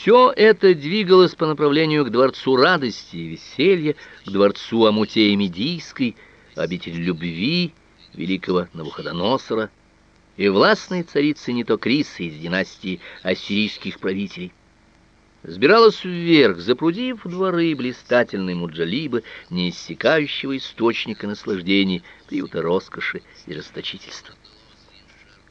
Все это двигалось по направлению к дворцу радости и веселья, к дворцу Амутеи Медийской, обитель любви великого Навуходоносора и властной царицы Нитокрисы из династии ассирийских правителей. Сбиралась вверх, запрудив дворы блистательной Муджалибы, неиссякающего источника наслаждений, приюта роскоши и расточительства.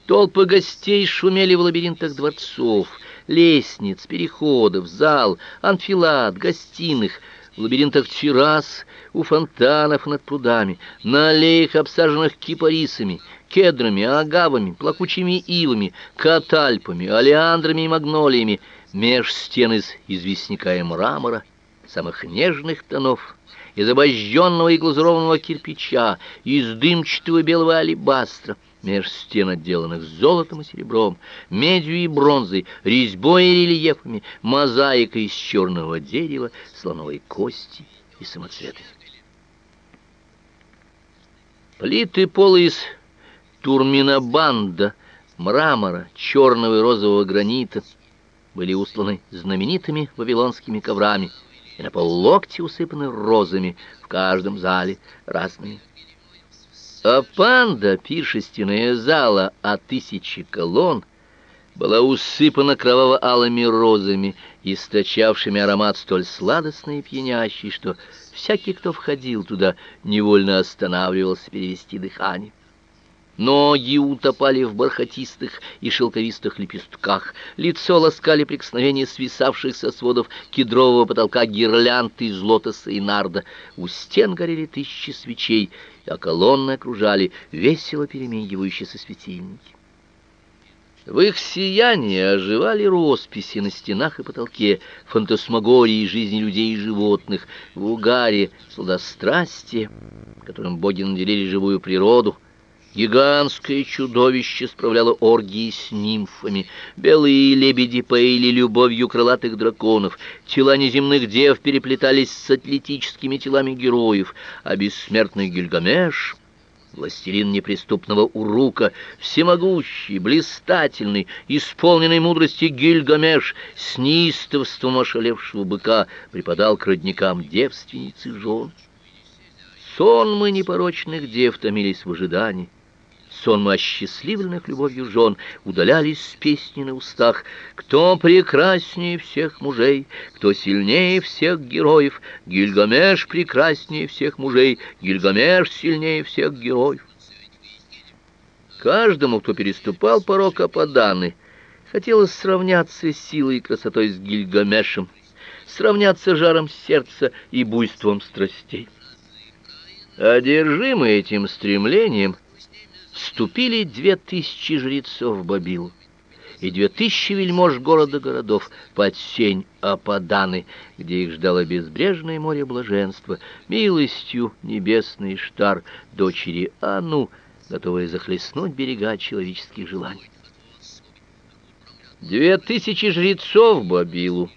Толпы гостей шумели в лабиринтах дворцов, лестниц, переходов, зал, анфилад, гостиных, в лабиринтах террас, у фонтанов над прудами, на аллеях, обсаженных кипарисами, кедрами, агавами, плакучими ивами, катальпами, олеандрами и магнолиями, меж стен из известняка и мрамора, самых нежных тонов, из обожженного и глазурованного кирпича, из дымчатого белого алебастра, меж стен, отделанных золотом и серебром, медью и бронзой, резьбой и рельефами, мозаикой из черного дерева, слоновой кости и самоцветами. Плиты пола из турминобанда, мрамора, черного и розового гранита были устланы знаменитыми вавилонскими коврами и на поллокти усыпаны розами, в каждом зале разными. А панда, пиршественная зала о тысячи колонн, была усыпана кроваво-алыми розами, источавшими аромат столь сладостный и пьянящий, что всякий, кто входил туда, невольно останавливался перевести дыхание. Ноги утопали в бархатистых и шелковистых лепестках, лицо ласкали прикосновения свисавших со сводов кедрового потолка гирлянд из лотоса и нарда. У стен горели тысячи свечей, а колонны окружали весело перемигивающиеся светильники. В их сиянии оживали росписи на стенах и потолке, фантасмагории жизни людей и животных, в угаре сладострастие, которым боги наделили живую природу — Гигантское чудовище справляло оргии с нимфами. Белые лебеди поили любовью крылатых драконов. Тела неземных дев переплетались с атлетическими телами героев, а бессмертный Гильгамеш, властелин неприступного Урука, всемогущий, блистательный, исполненный мудрости Гильгамеш, с неистовством ошалевшего быка, припадал к родникам девственницы жен. Сонмы непорочных дев томились в ожидании сонмы осчастливленных любовью жен удалялись с песней на устах. Кто прекраснее всех мужей, кто сильнее всех героев, Гильгамеш прекраснее всех мужей, Гильгамеш сильнее всех героев. Каждому, кто переступал порог Ападаны, хотелось сравняться силой и красотой с Гильгамешем, сравняться жаром сердца и буйством страстей. Одержимый этим стремлением, вступили две тысячи жрецов в Бабилу и две тысячи вельмож города-городов под сень Ападаны, где их ждало безбрежное море блаженства, милостью небесный Штар, дочери Ану, готовые захлестнуть берега человеческих желаний. Две тысячи жрецов Бабилу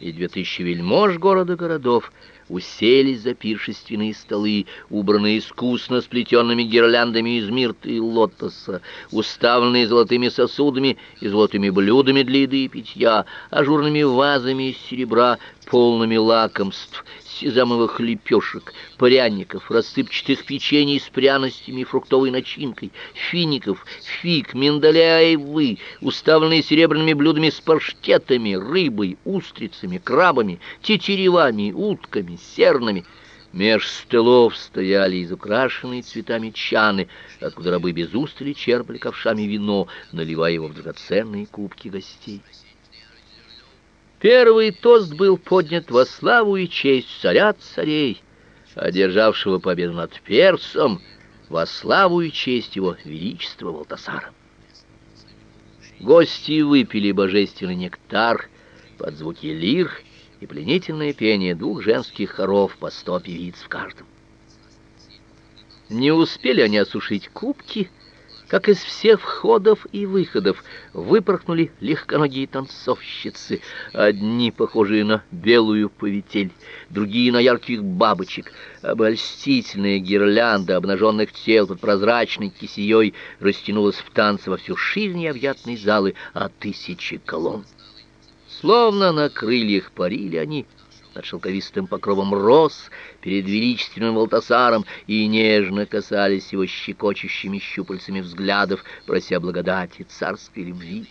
и две тысячи вельмож города-городов — уселись за пиршественные столы, убранные искусно сплетенными гирляндами из мирты и лотоса, уставленные золотыми сосудами и золотыми блюдами для еды и питья, ажурными вазами из серебра, полными лакомств, сезамовых лепешек, пряников, рассыпчатых печений с пряностями и фруктовой начинкой, фиников, фиг, миндаля и вы, уставленные серебряными блюдами с паштетами, рыбой, устрицами, крабами, тетеревами, утками, сернами. Меж столов стояли изукрашенные цветами чаны, откуда рабы без устали черпали ковшами вино, наливая его в драгоценные кубки гостей. Первый тост был поднят во славу и честь царя царей, одержавшего победу над персом, во славу и честь его величества Валтасара. Гости выпили божественный нектар под звуки лир и пленительное пение двух женских хоров по сто певиц в каждом. Не успели они осушить кубки, как из всех входов и выходов выпорхнули легконогие танцовщицы, одни похожие на белую повитель, другие на ярких бабочек. Обольстительная гирлянда обнаженных тел под прозрачной кисеей растянулась в танце во всю ширь необъятной залы, а тысячи колонн. Словно на крыльях парили они над шелковистым покровом роз перед величественным Валтасаром и нежно касались его щекочущими щупальцами взглядов, прося благодати царской любви.